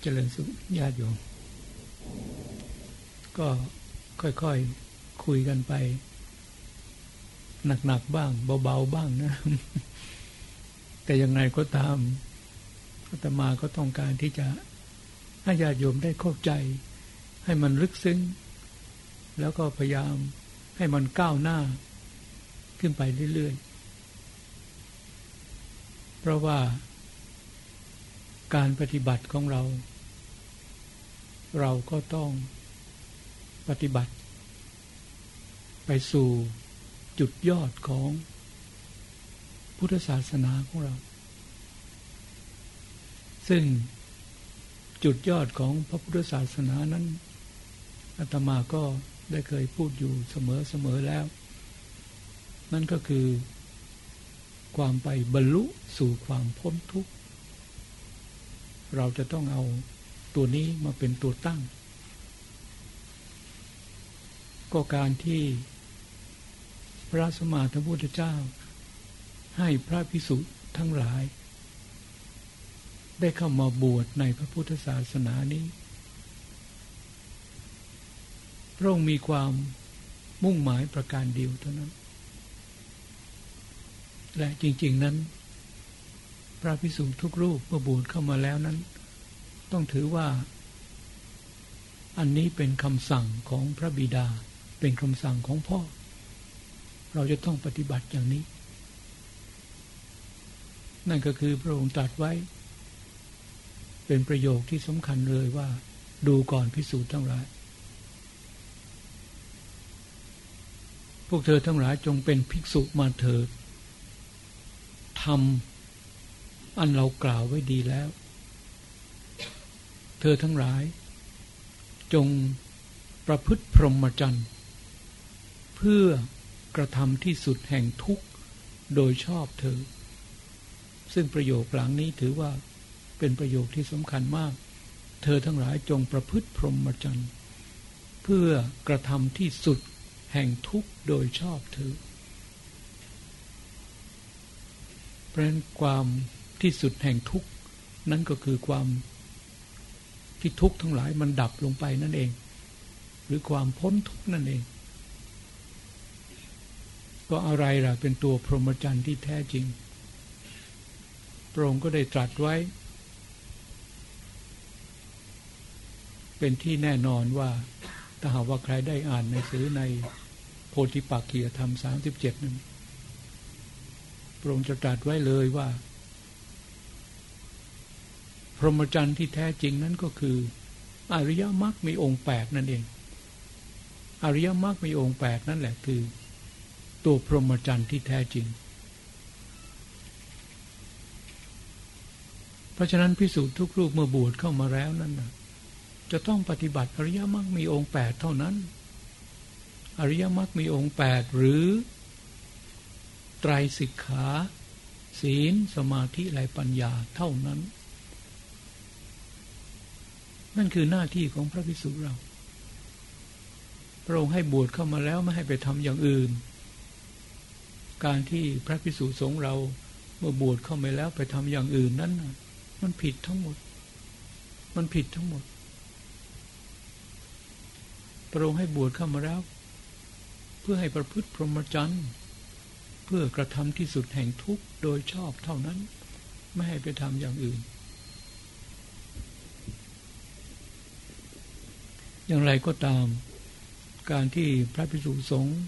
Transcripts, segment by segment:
เจริญสุขญาติโยมก็ค่อยๆคคุยกันไป หนักๆบ้าง เบาๆบ้างนะ แต่ยังไงก็ตามอาตมาก็ต้องการที่จะให้ญาติโยมได้เข้าใจ ให้มันลึกซึ้ง แล้วก็พยายามให้มันก้าวหน้า ขึ้นไปเรื่อยๆ เพราะว่า การปฏิบัติของเรา เราก็ต้องปฏิบัติ ไปสู่จุดยอดของพุทธศาสนาของเรา ซึ่งจุดยอดของพระพุทธศาสนานั้นอาตมาก็ได้เคยพูดอยู่เสมอๆแล้ว นั่นก็คือความไปบรรลุสู่ความพ้นทุกข์ เราจะต้องเอาตัวนี้มาเป็นตัวตั้ง ก็การที่พระสมมาธพุทธเจ้า ให้พระพิสุทั้งหลาย ได้เข้ามาบวชในพระพุทธศาสนานี้ พระองค์มีความมุ่งหมายประการเดียวเท่านั้น และจริง ๆนั้น ระพิสุทุกรูปเมื่อบวชเข้ามาแล้วนั้น ต้องถือว่า อันนี้เป็นคำสั่งของพระบิดา เป็นคำสั่งของพ่อ เราจะต้องปฏิบัติอย่างนี้ นั่นก็คือพระองค์ตรัสไว้ เป็นประโยคที่สำคัญเลยว่า ดูก่อนพิสูจน์ทั้งหลาย พวกเธอทั้งหลายจงเป็นภิกษุมาเถิดทำ อันเรากล่าวไว้ดีแล้ว เธอทั้งหลาย จงประพฤติพรหมจรรย์เพื่อกระทำที่สุดแห่งทุกข์โดยชอบเธอ ซึ่งประโยคหลังนี้ถือว่าเป็นประโยคที่สำคัญมาก เธอทั้งหลายจงประพฤติพรหมจรรย์เพื่อกระทำที่สุดแห่งทุกข์โดยชอบเธอเพราะนั้นความ ที่สุดแห่งทุกข์นั่นก็คือความที่ทุกข์ทั้งหลายมันดับลงไปนั่นเอง หรือความพ้นทุกข์นั่นเอง ก็อะไรล่ะเป็นตัวพรหมจรรย์ที่แท้จริงพระองค์ก็ได้ตรัสไว้ เป็นที่แน่นอนว่าถ้าหากว่าใครได้อ่านในสือในโพธิปักขียธรรมสามสิบเจ็ดนั้นพระองค์จะตรัสไว้เลยว่า รหมจรรย์ที่แท้จริงนั้นก็คือ อริยมรรคมีองค์แปดนั่นเอง อริยมรรคมีองค์แปดนั่นแหละคือ ตัวพรหมจรรย์ที่แท้จริง เพราะฉะนั้นพิสูจน์ทุกรูปเมื่อบวชเข้ามาแล้วนั่นนะจะต้องปฏิบัติอริยมรรคมีองค์แปดเท่านั้น อริยมรรคมีองค์แปดหรือ ไตรสิกขา ศีลสมาธิและปัญญาเท่านั้น นั่นคือหน้าที่ของพระภิกษุเรา พระองค์ให้บวชเข้ามาแล้วไม่ให้ไปทำอย่างอื่น การที่พระภิกษุสงฆ์เราเมื่อบวชเข้ามาแล้วไปทำอย่างอื่นนั้นมันผิดทั้งหมด มันผิดทั้งหมด พระองค์ให้บวชเข้ามาแล้ว เพื่อให้ประพฤติพรหมจรรย์เพื่อกระทำที่สุดแห่งทุกข์โดยชอบเท่านั้น ไม่ให้ไปทำอย่างอื่น อย่างไรก็ตาม การที่พระภิกษุสงฆ์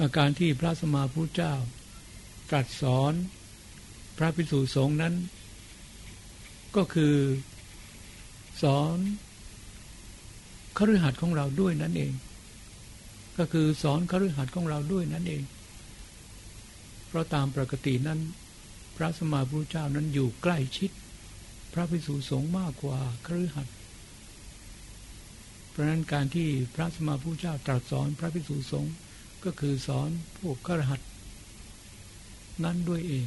อาการที่พระสมมาพุทธเจ้า ตรัสสอนพระภิกษุสงฆ์นั้น ก็คือสอนคฤหัสถ์ของเราด้วยนั่นเอง ก็คือสอนคฤหัสถ์ของเราด้วยนั่นเอง เพราะตามปกตินั้น พระสมมาพุทธเจ้านั้นอยู่ใกล้ชิด พระภิกษุสงฆ์มากกว่าคฤหัสถ์ เพราะนั้นการที่พระสมมาผู้เจ้าตรัสสอนพระภิกษุสงฆ์ก็คือสอนพวกขรหัสนั้นด้วยเอง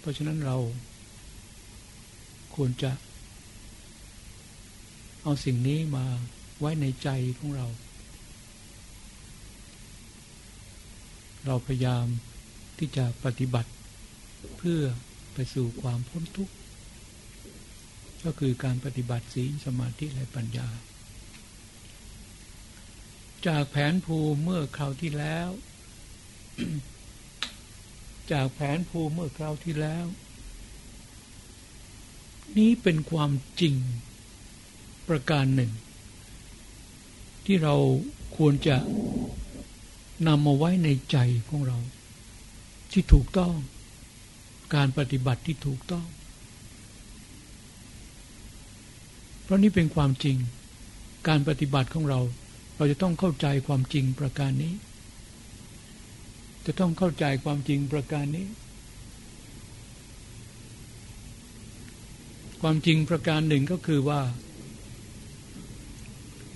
เพราะฉะนั้นเราควรจะเอาสิ่งนี้มาไว้ในใจของเรา เราพยายามที่จะปฏิบัติเพื่อไปสู่ความพ้นทุกข์ ก็คือการปฏิบัติศีลสมาธิและปัญญา จากแผนภูมิเมื่อคราวที่แล้ว จากแผนภูมิเมื่อคราวที่แล้ว นี้เป็นความจริงประการหนึ่ง ที่เราควรจะนำมาไว้ในใจของเรา ที่ถูกต้อง การปฏิบัติที่ถูกต้อง เพราะนี่เป็นความจริง การปฏิบัติของเรา เราจะต้องเข้าใจความจริงประการนี้ จะต้องเข้าใจความจริงประการนี้ ความจริงประการหนึ่งก็คือว่า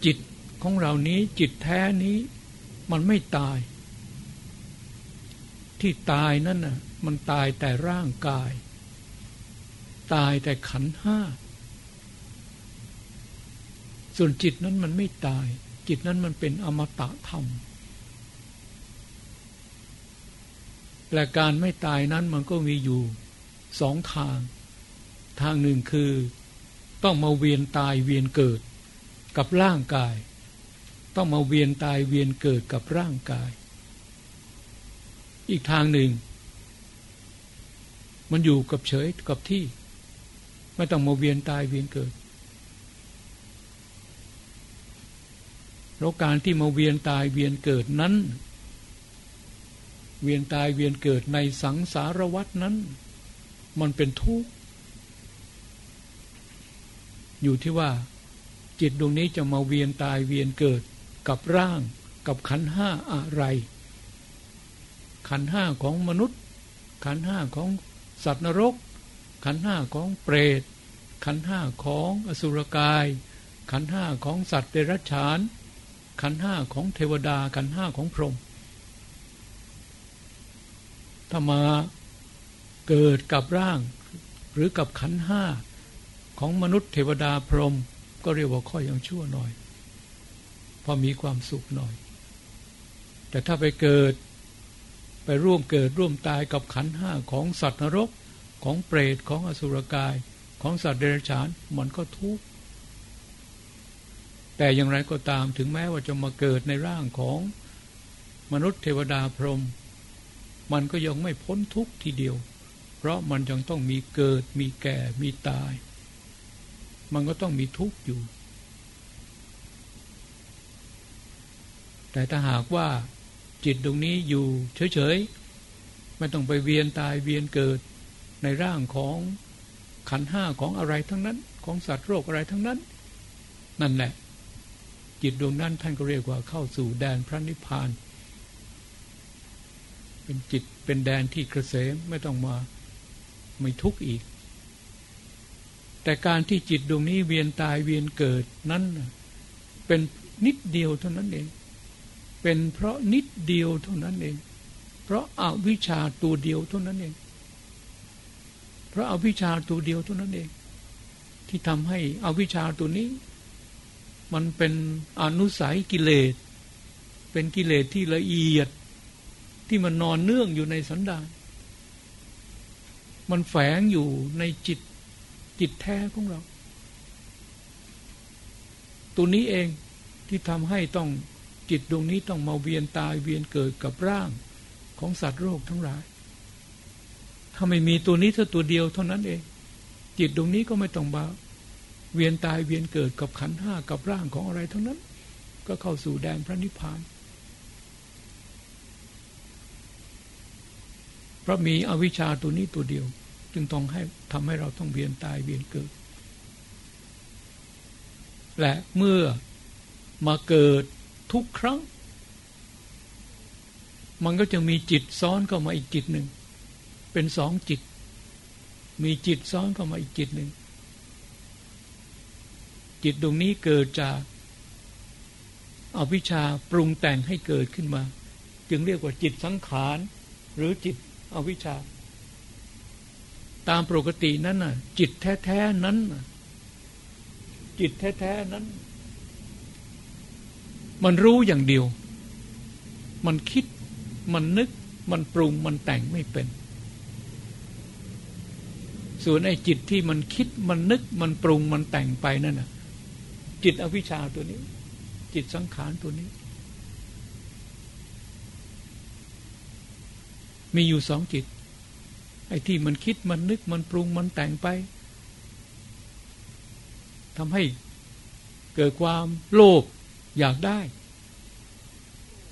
จิตของเรานี้จิตแท้นี้ มันไม่ตาย ที่ตายนั่นน่ะมันตายแต่ร่างกาย ตายแต่ขันห้า ส่วนจิตนั้นมันไม่ตาย จิตนั้นมันเป็นอมตะธรรม และการไม่ตายนั้นมันก็มีอยู่สองทาง ทางหนึ่งคือต้องมาเวียนตายเวียนเกิดกับร่างกาย ต้องมาเวียนตายเวียนเกิดกับร่างกาย อีกทางหนึ่ง มันอยู่กับเฉยกับที่ ไม่ต้องมาเวียนตายเวียนเกิด แล้วการที่มาเวียนตายเวียนเกิดนั้น เวียนตายเวียนเกิดในสังสารวัตนั้น มันเป็นทุกข์อยู่ที่ว่าจิตดวงนี้จะมาเวียนตายเวียนเกิดกับร่างกับขันห้าอะไร ขันห้าของมนุษย์ ขันห้าของสัตว์นรก ขันห้าของเปรต ขันห้าของอสุรกาย ขันห้าของสัตว์เดรัจฉาน ขันห้าของเทวดา ขันห้าของพรหมถ้ามาเกิดกับร่าง หรือกับขันห้าของมนุษย์เทวดาพรหมก็เรียกว่าข้อยังชั่วหน่อย พอมีความสุขหน่อย แต่ถ้าไปเกิดไปร่วมเกิดร่วมตายกับขันห้าของสัตว์นรกของเปรตของอสุรกายของสัตว์เดรัจฉานมันก็ทุกข์ แต่อย่างไรก็ตามถึงแม้ว่าจะมาเกิดในร่างของมนุษย์เทวดาพรหมมันก็ยังไม่พ้นทุกข์ทีเดียว เพราะมันยังต้องมีเกิดมีแก่มีตาย มันก็ต้องมีทุกข์อยู่ แต่ถ้าหากว่าจิตตรงนี้อยู่เฉยๆ ไม่ต้องไปเวียนตายเวียนเกิดในร่างของขันห้าของอะไรทั้งนั้น ของสัตว์โรคอะไรทั้งนั้น นั่นแหละ จิตดวงนั้นท่านก็เรียกว่าเข้าสู่แดนพระนิพพาน เป็นจิตเป็นแดนที่กระเสมไม่ต้องมาไม่ทุกข์อีก แต่การที่จิตดวงนี้เวียนตายเวียนเกิดนั้นเป็นนิดเดียวเท่านั้นเอง เป็นเพราะนิดเดียวเท่านั้นเอง เพราะอาวิชาตัวเดียวเท่านั้นเอง เพราะอาวิชาตัวเดียวเท่านั้นเอง ที่ทำให้อวิชาตัวนี้ มันเป็นอนุสัยกิเลส เป็นกิเลสที่ละเอียด ที่มันนอนเนื่องอยู่ในสันดานมันแฝงอยู่ในจิตจิตแท้ของเรา ตัวนี้เองที่ทำให้ต้องจิตดวงนี้ต้องมาเวียนตายเวียนเกิดกับร่างของสัตว์โลกทั้งหลาย ถ้าไม่มีตัวนี้เท่าตัวเดียวเท่านั้นเอง จิตดวงนี้ก็ไม่ต้องมา เวียนตายเวียนเกิดกับขันห้ากับร่างของอะไรทั้งนั้น ก็เข้าสู่แดนพระนิพพานเพราะมีอวิชชาตัวนี้ตัวเดียว จึงต้องให้ทำให้เราต้องเวียนตายเวียนเกิด และเมื่อมาเกิดทุกครั้ง มันก็จะมีจิตซ้อนเข้ามาอีกจิตหนึ่ง เป็นสองจิต มีจิตซ้อนเข้ามาอีกจิตหนึ่ง จิตตรงนี้เกิดจากอาวิชชาปรุงแต่งให้เกิดขึ้นมา จึงเรียกว่าจิตสังขาร หรือจิตอวิชชา ตามปกตินั้นน่ะ จิตแท้ๆนั้น จิตแท้ๆนั้น มันรู้อย่างเดียว มันคิดมันนึกมันปรุงมันแต่งไม่เป็น ส่วนไอ้จิตที่มันคิดมันนึกมันปรุงมันแต่งไปนั่นน่ะ จิตอวิชชาตัวนี้ จิตสังขารตัวนี้ มีอยู่สองจิต ไอ้ที่มันคิดมันนึกมันปรุงมันแต่งไปทำให้เกิดความโลภอยากได้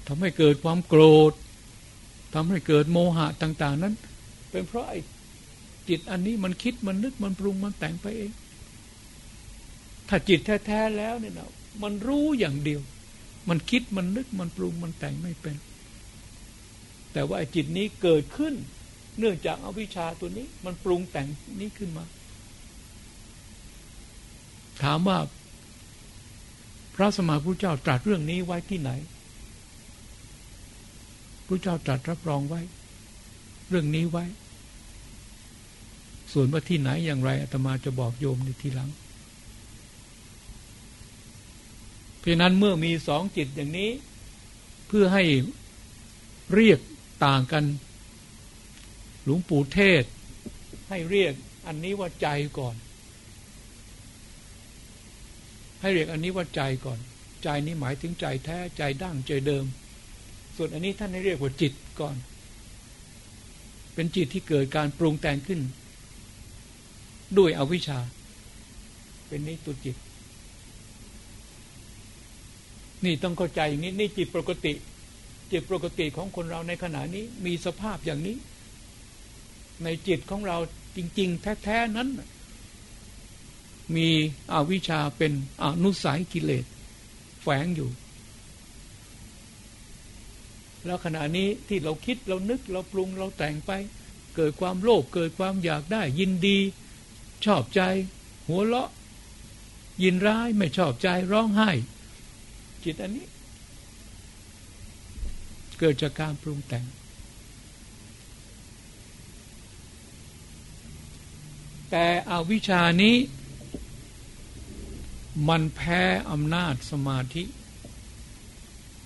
ทำให้เกิดความโกรธทำให้เกิดโมหะต่าง ๆ นั้น เป็นเพราะไอ้จิตอันนี้มันคิดมันนึกมันปรุงมันแต่งไปเอง ถ้าจิตแท้ๆแล้วเนี่ยนะมันรู้อย่างเดียว มันคิดมันนึกมันปรุงมันแต่งไม่เป็น แต่ว่าจิตนี้เกิดขึ้น เนื่องจากอาวิชชาตัวนี้ มันปรุงแต่งนี้ขึ้นมา ถามว่า พระสมมาพุทธเจ้าตรัสเรื่องนี้ไว้ที่ไหนพระเจ้าตรัสรับรองไว้ เรื่องนี้ไว้ ส่วนว่าที่ไหนอย่างไรอาตมาจะบอกโยมในทีหลัง เพราะนั้นเมื่อมีสองจิตอย่างนี้ เพื่อให้เรียกต่างกัน หลวงปู่เทศ ให้เรียกอันนี้ว่าใจก่อน ให้เรียกอันนี้ว่าใจก่อน ใจนี้หมายถึงใจแท้ใจดั้งใจเดิม ส่วนอันนี้ท่านให้เรียกว่าจิตก่อน เป็นจิตที่เกิดการปรุงแต่งขึ้น ด้วยอวิชชา เป็นนี้ตัวจิต นี่ต้องเข้าใจอย่างนี้นี่จิตปกติ จิตปกติของคนเราในขณะนี้มีสภาพอย่างนี้ ในจิตของเราจริง ๆ แท้ๆนั้น มีอวิชชาเป็นอนุสัยกิเลส แฝงอยู่ แล้วขณะนี้ที่เราคิดเรานึกเราปรุงเราแต่งไป เกิดความโลภเกิดความอยากได้ยินดี ชอบใจ หัวเราะ ยินร้ายไม่ชอบใจร้องไห้ จิตอันนี้ เกิดจากการปรุงแต่ง แต่อวิชานี้ มันแพ้อำนาจสมาธิ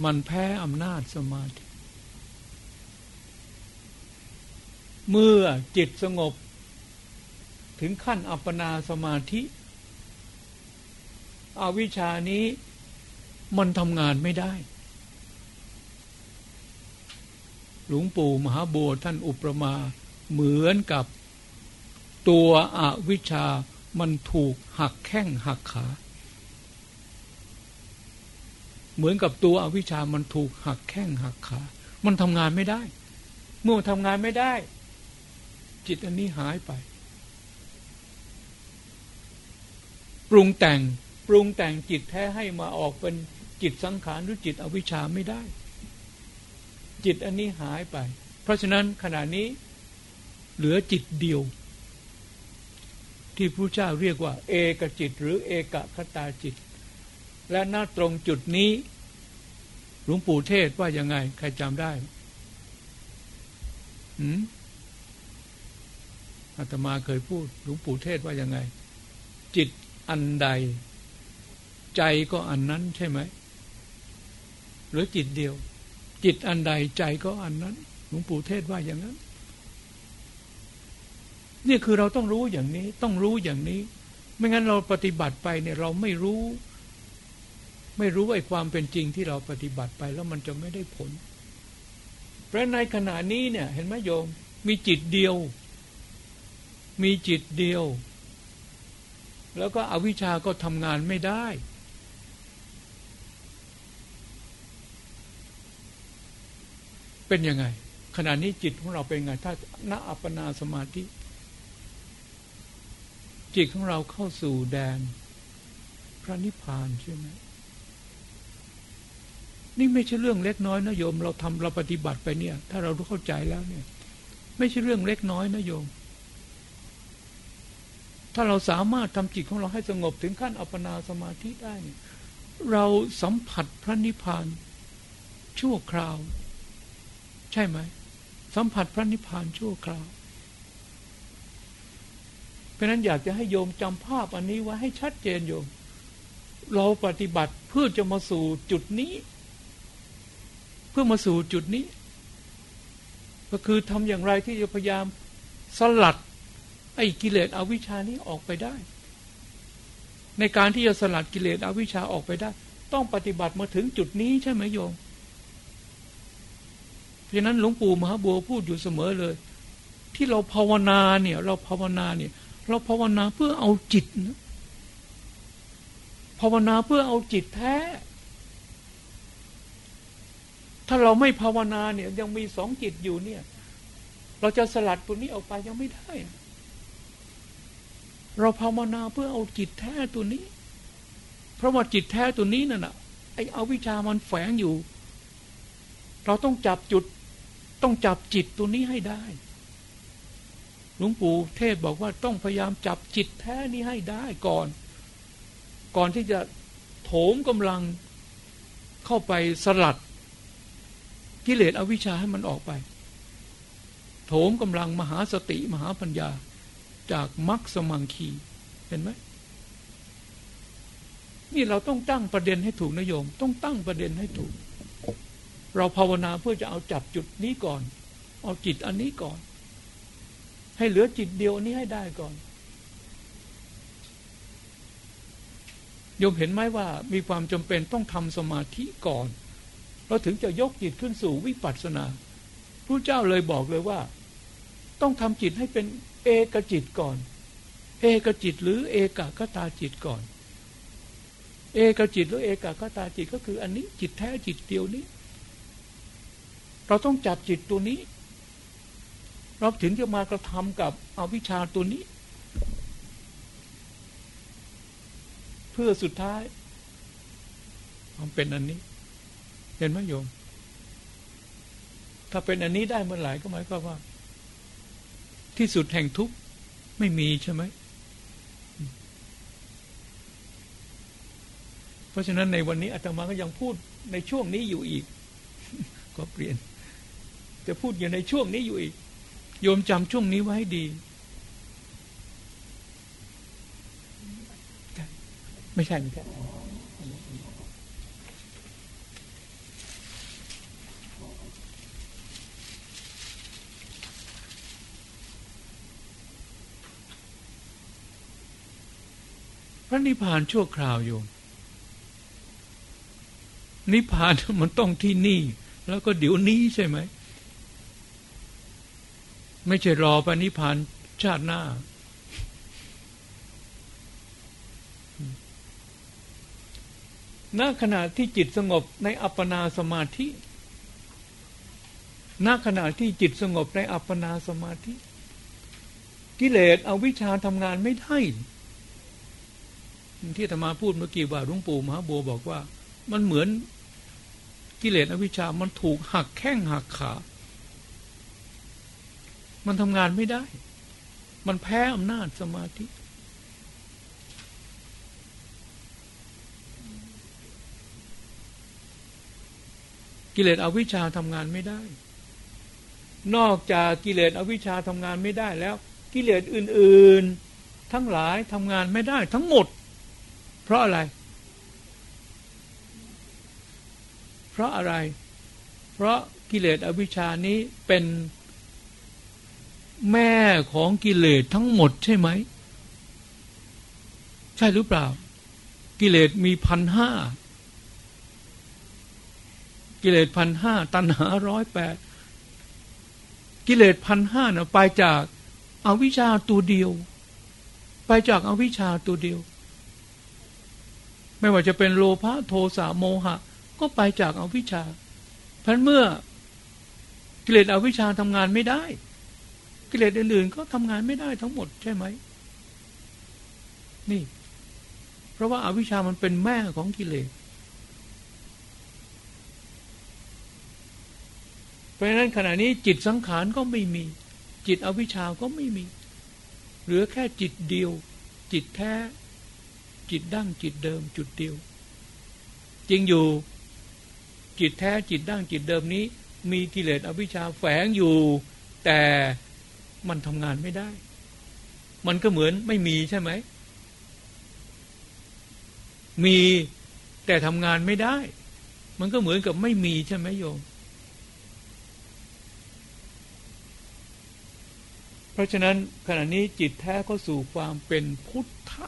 มันแพ้อำนาจสมาธิ เมื่อจิตสงบถึงขั้นอัปปนาสมาธิ อวิชานี้ มันทำงานไม่ได้ หลวงปู่มหาบัวท่านอุปมาเหมือนกับตัวอวิชามันถูกหักแข้งหักขา เหมือนกับตัวอวิชามันถูกหักแข้งหักขา มันทำงานไม่ได้ เมื่อทำงานไม่ได้ จิตอันนี้หายไป ปรุงแต่ง ปรุงแต่งจิตแท้ให้มาออกเป็นจิตสังขารหรือจิตอวิชชาไม่ได้ จิตอันนี้หายไป เพราะฉะนั้นขณะนี้เหลือจิตเดียว ที่พระเจ้าเรียกว่า เอกจิตหรือเอกคตาจิต และหน้าตรงจุดนี้หลวงปู่เทศว่ายังไง ใครจำได้หืมอาตมาเคยพูดหลวงปู่เทศว่ายังไง จิตอันใด ใจก็อันนั้นใช่ไหม หรือจิตเดียว จิตอันใดใจก็อันนั้นหลวงปู่เทศว่าอย่างนั้นนี่คือเราต้องรู้อย่างนี้ ต้องรู้อย่างนี้ ไม่งั้นเราปฏิบัติไปเนี่ยเราไม่รู้ ไม่รู้ไอ้ความเป็นจริงที่เราปฏิบัติไปแล้วมันจะไม่ได้ผล เพราะในขณะนี้เนี่ย เห็นไหมโยม มีจิตเดียว มีจิตเดียว แล้วก็อวิชาก็ทำงานไม่ได้ เป็นยังไง ขณะนี้จิตของเราเป็นไง ถ้าณอัปปนาสมาธิ จิตของเราเข้าสู่แดน พระนิพพานใช่ไหมนี่ไม่ใช่เรื่องเล็กน้อยนะโยม เราทำเราปฏิบัติไปเนี่ย ถ้าเรารู้เข้าใจแล้วเนี่ย ไม่ใช่เรื่องเล็กน้อยนะโยม ถ้าเราสามารถทำจิตของเราให้สงบถึงขั้นอัปปนาสมาธิได้เนี่ยเราสัมผัสพระนิพพานชั่วคราว ใช่ไหม สัมผัสพระนิพพานชั่วคราว เพราะนั้นอยากจะให้โยมจำภาพอันนี้ไว้ให้ชัดเจนโยม เราปฏิบัติเพื่อจะมาสู่จุดนี้ เพื่อมาสู่จุดนี้ ก็คือทำอย่างไรที่จะพยายามสลัด ไอ้กิเลสอวิชานี้ออกไปได้ ในการที่จะสลัดกิเลสอวิชาออกไปได้ ต้องปฏิบัติมาถึงจุดนี้ใช่ไหมโยม ราะนั้นหลวงปู่มหาบัวพูดอยู่เสมอเลย ที่เราภาวนาเนี่ย เราภาวนาเนี่ย เราภาวนาเพื่อเอาจิตนะภาวนาเพื่อเอาจิตแท้ ถ้าเราไม่ภาวนาเนี่ย ยังมีสองจิตอยู่เนี่ย เราจะสลัดตัวนี้ออกไปยังไม่ได้ เราภาวนาเพื่อเอาจิตแท้ตัวนี้ เพราะว่าจิตแท้ตัวนี้นั่นน่ะไอ้เอาวิชามันแฝงอยู่ เราต้องจับจุด ต้องจับจิตตัวนี้ให้ได้หลวงปู่เทศบอกว่าต้องพยายามจับจิตแท้นี้ให้ได้ก่อน ก่อนที่จะโถมกำลังเข้าไปสลัด กิเลสอวิชชาให้มันออกไป โถมกำลังมหาสติมหาปัญญาจากมรรคสมังคี เห็นไหมนี่เราต้องตั้งประเด็นให้ถูกนโยม ต้องตั้งประเด็นให้ถูก เราภาวนาเพื่อจะเอาจับจุดนี้ก่อน เอาจิตอันนี้ก่อน ให้เหลือจิตเดียวอันนี้ให้ได้ก่อนโยมเห็นไหมว่ามีความจำเป็นต้องทำสมาธิก่อน เราถึงจะยกจิตขึ้นสู่วิปัสสนาพระเจ้าเลยบอกเลยว่า ต้องทำจิตให้เป็นเอกจิตก่อน เอกจิตหรือเอกกตาจิตก่อน เอกจิตหรือเอกกตาจิตก็คืออันนี้จิตแท้จิตเดียวนี้ เราต้องจับจิตตัวนี้ เราถึงจะมากระทำกับอวิชชาตัวนี้ เพื่อสุดท้าย มันเป็นอันนี้ เห็นไหมโยม ถ้าเป็นอันนี้ได้เมื่อไหร่ก็หมายความว่า ที่สุดแห่งทุกข์ไม่มีใช่ไหมเพราะฉะนั้นในวันนี้อาตมาก็ยังพูดในช่วงนี้อยู่อีก ก็เปลี่ยน จะพูดอยู่ในช่วงนี้อยู่อีก โยมจำช่วงนี้ไว้ดี ไม่ใช่ไม่ใช่พระนิพพานชั่วคราวโยมนิพพานมันต้องที่นี่ แล้วก็เดี๋ยวนี้ใช่ไหม ไม่ใช่รอพระนิพพานชาติหน้า ณ ขณะที่จิตสงบในอัปปนาสมาธิ ณ ขณะที่จิตสงบในอัปปนาสมาธิ กิเลสเอาวิชาทำงานไม่ได้ ที่ธรรมาพูดเมื่อกี้ว่าหลวงปู่มหาบัวบอกว่า มันเหมือนกิเลสอวิชามันถูกหักแข้งหักขา มันทำงานไม่ได้ มันแพ้อำนาจสมาธิ กิเลสอวิชชาทำงานไม่ได้ นอกจากกิเลสอวิชชาทำงานไม่ได้แล้ว กิเลสอื่น ๆ ทั้งหลายทำงานไม่ได้ทั้งหมด เพราะอะไร เพราะอะไร เพราะกิเลสอวิชชานี้เป็น แม่ของกิเลสทั้งหมดใช่ไหม ใช่หรือเปล่า กิเลสมีพันห้ากิเลสพันห้าตัณหาร้อยแปดกิเลสพันห้านะไปจากอาวิชชาตัวเดียว ไปจากอาวิชชาตัวเดียว ไม่ว่าจะเป็นโลภะโทสะโมหะ ก็ไปจากอาวิชชาพันเมื่อกิเลสอวิชชาทำงานไม่ได้ กิเลสอื่นๆ ก็ทำงานไม่ได้ทั้งหมดใช่ไหม นี่ เพราะว่าอาวิชามันเป็นแม่ของกิเลสเพราะฉะนั้นขณะนี้จิตสังขารก็ไม่มี จิตอวิชชาก็ไม่มี เหลือแค่จิตเดียว จิตแท้ จิตดั้งจิตเดิม จุดเดียว จริงอยู่ จิตแท้จิตดั้งจิตเดิมนี้ มีกิเลสอวิชชาแฝงอยู่ แต่ มันทำงานไม่ได้ มันก็เหมือนไม่มีใช่ไหม มีแต่ทำงานไม่ได้ มันก็เหมือนกับไม่มีใช่ไหมโยม เพราะฉะนั้นขณะนี้จิตแท้ก็สู่ความเป็นพุทธะ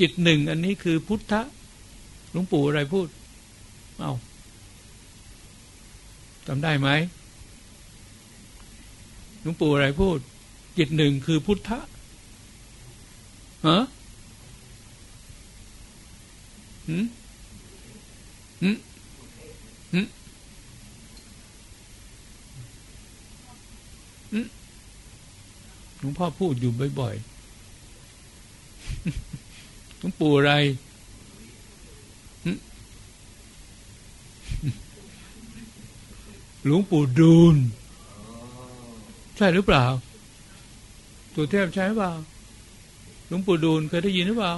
จิตหนึ่งอันนี้คือพุทธะหลวงปู่อะไรพูด เอาจำได้ไหม หลวงปู่อะไรพูด จิตหนึ่งคือพุทธะฮะหืมหืมหืมหลวงพ่อพูดอยู่บ่อยๆหลวงปู่อะไรหลวงปู่ดูล ใช่หรือเปล่าตัวเทพใช่หรือเปล่าหลวงปู่ดูลเคยได้ยินหรือเปล่า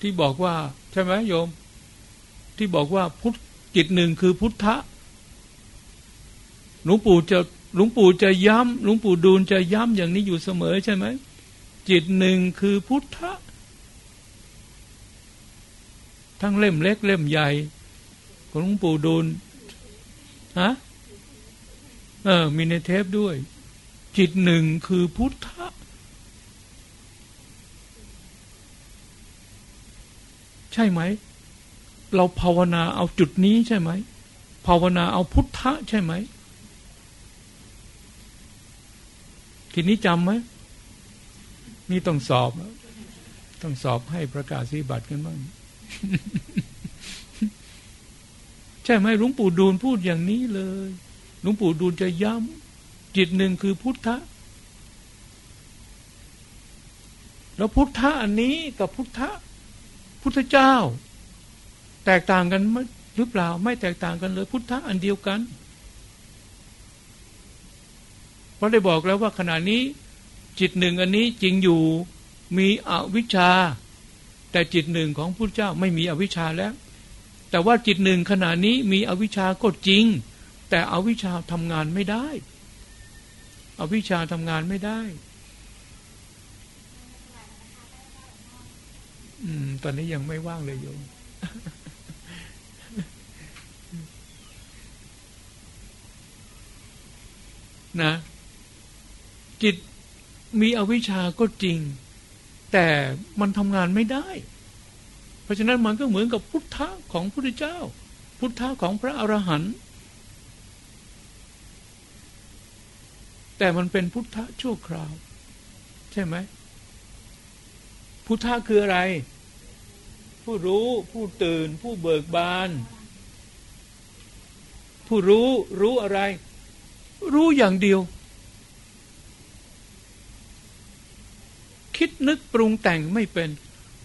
ที่บอกว่า ใช่ไหมโยม ที่บอกว่าพุทธจิตหนึ่งคือพุทธะหลวงปู่จะหลวงปู่จะย้ำหลวงปู่ดูลจะย้ำอย่างนี้อยู่เสมอใช่ไหมจิตหนึ่งคือพุทธะทั้งเล่มเล็กเล่มใหญ่ของหลวงปู่ดูล ฮะเออ มีในเทปด้วย จิตหนึ่งคือพุทธะใช่ไหม เราภาวนาเอาจุดนี้ใช่ไหม ภาวนาเอาพุทธะใช่ไหม ทีนี้จำไหม นี่ต้องสอบ ต้องสอบให้ประกาศสีบัตรกันบ้าง ช่ไหมหลวงปู่ดูลพูดอย่างนี้เลยหลวงปู่ดูลจะย้ำจิตหนึ่งคือพุทธะ แล้วพุทธะอันนี้กับพุทธะ พุทธเจ้า แตกต่างกันหรือเปล่าไม่แตกต่างกันเลย พุทธะอันเดียวกันเพราะได้บอกแล้วว่าขณะนี้ จิตหนึ่งอันนี้จริงอยู่มีอวิชชา แต่จิตหนึ่งของพุทธเจ้าไม่มีอวิชชาแล้ว แต่ว่าจิตหนึ่งขณะนี้มีอวิชชาก็จริง แต่อวิชชาทำงานไม่ได้ อวิชชาทำงานไม่ได้อืมตอนนี้ยังไม่ว่างเลยโยมนะ จิตมีอวิชชาก็จริง แต่มันทำงานไม่ได้ ราะฉะนั้นมันก็เหมือนกับพุทธะของพระพุทธเจ้า พุทธะของพระอรหันต์แต่มันเป็นพุทธะชั่วคราว ใช่ไหมพุทธะคืออะไร ผู้รู้ ผู้ตื่น ผู้เบิกบาน ผู้รู้รู้อะไร รู้อย่างเดียว คิดนึกปรุงแต่งไม่เป็น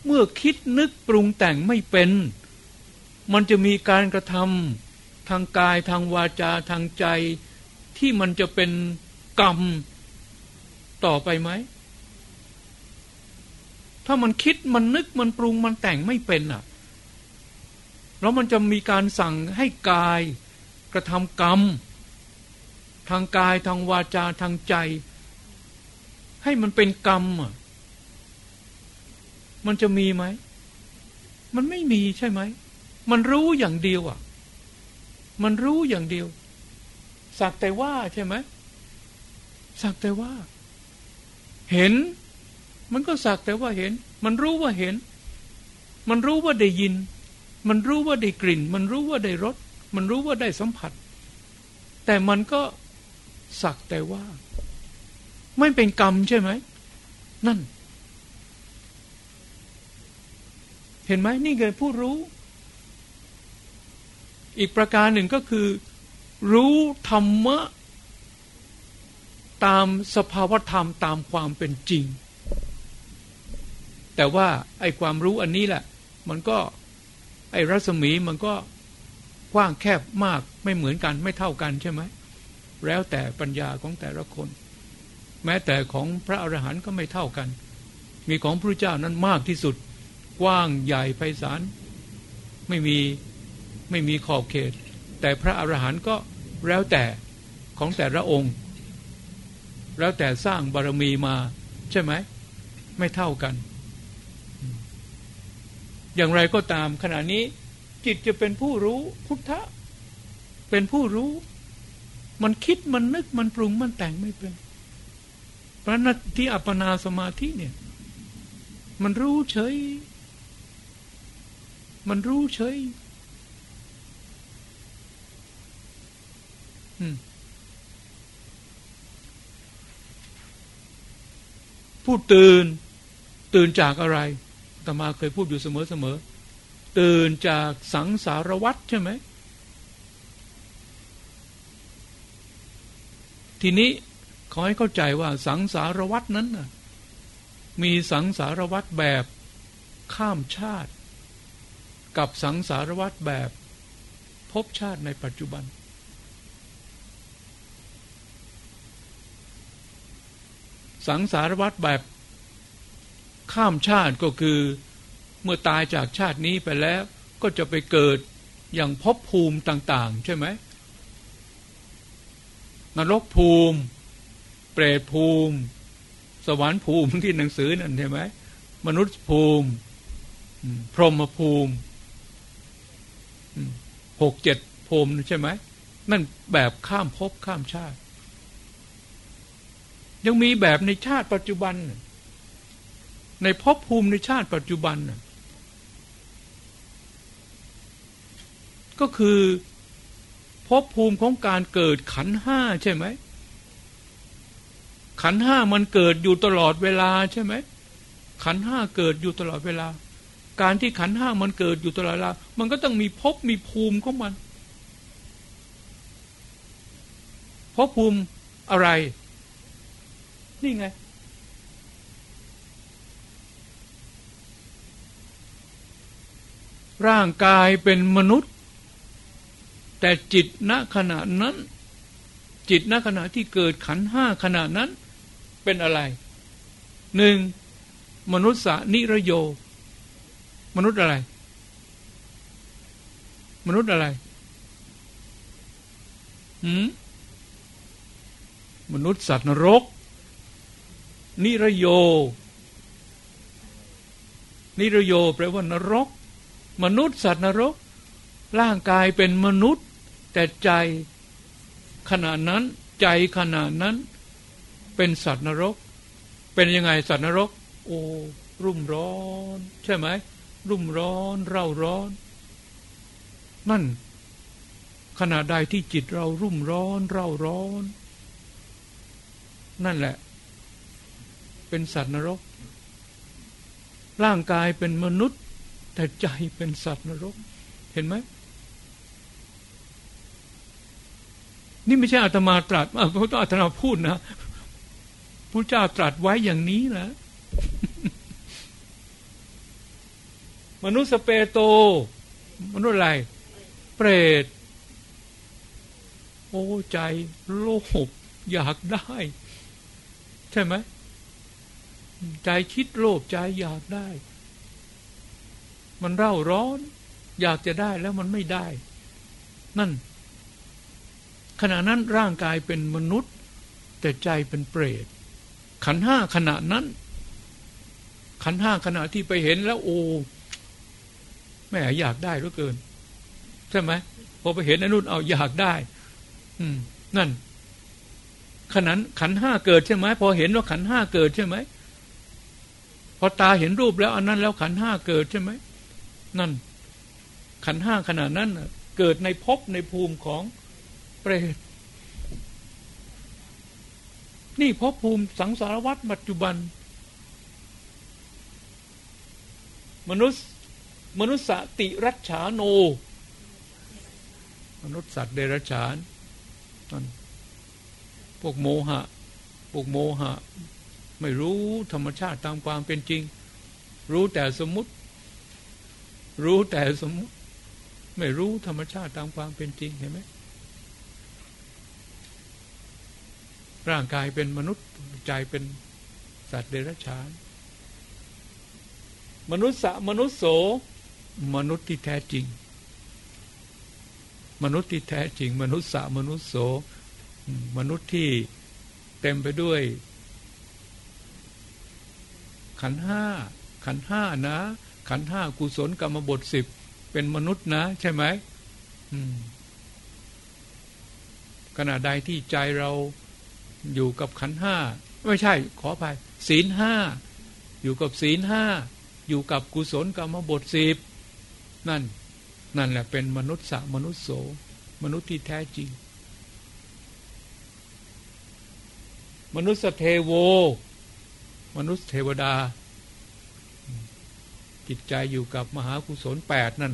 เมื่อคิดนึกปรุงแต่งไม่เป็น มันจะมีการกระทำทางกายทางวาจาทางใจ ที่มันจะเป็นกรรมต่อไปไหม ถ้ามันคิดมันนึกมันปรุงมันแต่งไม่เป็นอะ แล้วมันจะมีการสั่งให้กายกระทำกรรม ทางกายทางวาจาทางใจ ให้มันเป็นกรรมอะ มันจะมีไหม มันไม่มีใช่ไหม มันรู้อย่างเดียวอะ มันรู้อย่างเดียว สักแต่ว่าใช่ไหม สักแต่ว่า เห็น มันก็สักแต่ว่าเห็น มันรู้ว่าเห็น มันรู้ว่าได้ยิน มันรู้ว่าได้กลิ่น มันรู้ว่าได้รส มันรู้ว่าได้สัมผัส แต่มันก็สักแต่ว่า ไม่เป็นกรรมใช่ไหม นั่น เห็นไหมนี่คือผู้รู้ อีกประการหนึ่งก็คือ รู้ธรรมะ ตามสภาวธรรมตามความเป็นจริง แต่ว่าไอ้ความรู้อันนี้แหละ มันก็ไอ้รัศมีมันก็กว้างแคบมากไม่เหมือนกันไม่เท่ากันใช่ไหม แล้วแต่ปัญญาของแต่ละคน แม้แต่ของพระอรหันต์ก็ไม่เท่ากัน มีของพระเจ้านั้นมากที่สุด กว้างใหญ่ไพศาลไม่มีไม่มีขอบเขต แต่พระอรหันต์ก็แล้วแต่ของแต่ละองค์ แล้วแต่สร้างบารมีมาใช่ไหม ไม่เท่ากัน อย่างไรก็ตามขณะนี้จิตจะเป็นผู้รู้พุทธะ เป็นผู้รู้ มันคิดมันนึกมันปรุงมันแต่งไม่เป็นพระนั้นที่อัปปนาสมาธิเนี่ย มันรู้เฉย มันรู้เฉยผู้ตื่น ตื่นจากอะไรตมาเคยพูดอยู่เสมอเสมอ ตื่นจากสังสารวัตรใช่ไหม ทีนี้ขอให้เข้าใจว่าสังสารวัตรนั้นนะมีสังสารวัตรแบบข้ามชาติ กับสังสารวัตรแบบพบชาติในปัจจุบัน สังสารวัตรแบบข้ามชาติก็คือเมื่อตายจากชาตินี้ไปแล้วก็จะไปเกิดอย่างภพภูมิต่าง ๆ ใช่ไหมนรกภูมิ เปรตภูมิ สวรรค์ภูมิที่หนังสือนั่นใช่ไหมมนุษย์ภูมิ พรหมภูมิ หกเจ็ดภูมิใช่ไหม นั่นแบบข้ามภพข้ามชาติ ยังมีแบบในชาติปัจจุบัน ในภพภูมิในชาติปัจจุบัน ก็คือภพภูมิของการเกิดขันห้าใช่ไหม ขันห้ามันเกิดอยู่ตลอดเวลาใช่ไหมขันห้าเกิดอยู่ตลอดเวลา การที่ขันห้ามันเกิดอยู่ตลอดเวลา มันก็ต้องมีภพมีภูมิของมันภพภูมิอะไร นี่ไง ร่างกายเป็นมนุษย์ แต่จิตณขณะนั้น จิตณขณะที่เกิดขันห้าขณะนั้นเป็นอะไรหนึ่งมนุษย์สนิรโย มนุษย์อะไร มนุษย์อะไรหืมมนุษย์สัตว์นรก นิรโย นิรโยแปลว่านรก มนุษย์สัตว์นรก ร่างกายเป็นมนุษย์ แต่ใจขณะนั้นใจขณะนั้น เป็นสัตว์นรก เป็นยังไงสัตว์นรก โอ้รุ่มร้อน ใช่ไหม รุ่มร้อนเร่าร้อน นั่นขณะใดที่จิตเรารุ่มร้อนเร่าร้อน นั่นแหละ เป็นสัตว์นรก ร่างกายเป็นมนุษย์ แต่ใจเป็นสัตว์นรก เห็นไหมนี่ไม่ใช่อาตมาตรัสเพราะต้องอาตมาพูดนะพระเจ้าตรัสไว้อย่างนี้นะ มนุษย์สเปโต มนุษย์อะไร เปรต โอ้ใจโลภอยากได้ ใช่ไหมใจคิดโลภใจอยากได้ มันเร่าร้อน อยากจะได้แล้วมันไม่ได้ นั่น ขณะนั้นร่างกายเป็นมนุษย์ แต่ใจเป็นเปรต ขันห้าขณะนั้น ขันห้าขณะที่ไปเห็นแล้วโอ้ แม่อยากได้เหลือเกิน ใช่ไหมพอไปเห็นอนุนเอาอยากได้ อืม นั่นขณะขันห้าเกิดใช่ไหมพอเห็นว่าขันห้าเกิดใช่ไหมพอตาเห็นรูปแล้วอันนั้นแล้วขันห้าเกิดใช่ไหมนั่น ขันห้าขณะนั้นเกิดในภพในภูมิของเปรตนี่ภพภูมิสังสารวัตรปัจจุบัน มนุษย์ มนุษย์สติรัชาโน มนุษย์สัตว์เดรัจฉานนั่นพวกโมหะ พวกโมหะ ไม่รู้ธรรมชาติตามความเป็นจริง รู้แต่สมมติ รู้แต่สมมติ ไม่รู้ธรรมชาติตามความเป็นจริงเห็นไหมร่างกายเป็นมนุษย์ใจเป็นสัตว์เดรัจฉาน มนุษย์สมนุษย์โส มนุษย์ที่แท้จริง มนุษย์ที่แท้จริง มนุษย์สมนุษย์โสมนุษย์ที่เต็มไปด้วย ขันห้าขันห้านะ ขันห้ากุศลกรรมบทสิบเป็นมนุษย์นะ ใช่ไหมขณะใดที่ใจเราอยู่กับขันห้าไม่ใช่ ขออภัยศีลห้าอยู่กับศีลห้าอยู่กับกุศลกรรมบทสิบ นั่น นั่นแหละเป็นมนุษย์สมนุษย์โส มนุษย์ที่แท้จริง มนุษย์เทโว มนุษย์เทวดา จิตใจอยู่กับมหากุศลแปดนั่น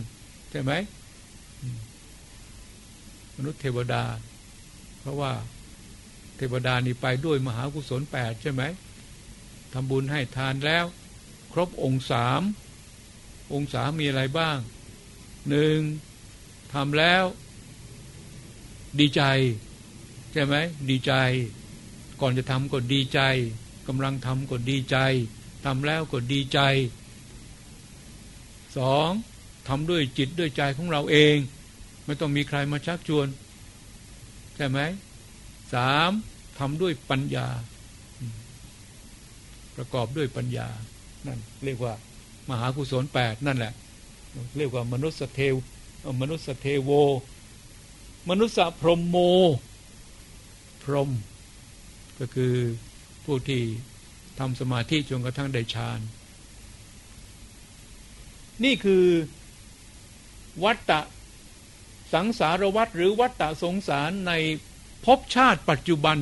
ใช่ไหม มนุษย์เทวดา เพราะว่าเทวดานี่ไปด้วยมหากุศลแปดใช่ไหมทำบุญให้ทานแล้ว ครบองค์สามองค์สามมีอะไรบ้าง หนึ่งทำแล้ว ดีใจ ใช่ไหมดีใจ ก่อนจะทำก็ดีใจกำลังทำก็ดีใจทำแล้วก็ดีใจสองทำด้วยจิตด้วยใจของเราเอง ไม่ต้องมีใครมาชักชวน ใช่ไหมสามทำด้วยปัญญา ประกอบด้วยปัญญานั่นเรียกว่ามหากุศลแปดนั่นแหละ เรียกว่ามนุษย์เทวมนุษย์เทโว มนุษย์พรหมโม พรหมก็คือผู้ที่ทำสมาธิจนกระทั่งได้ฌาน นี่คือวัตตะสังสารวัตรหรือวัตตะสงสารในภพชาติปัจจุบัน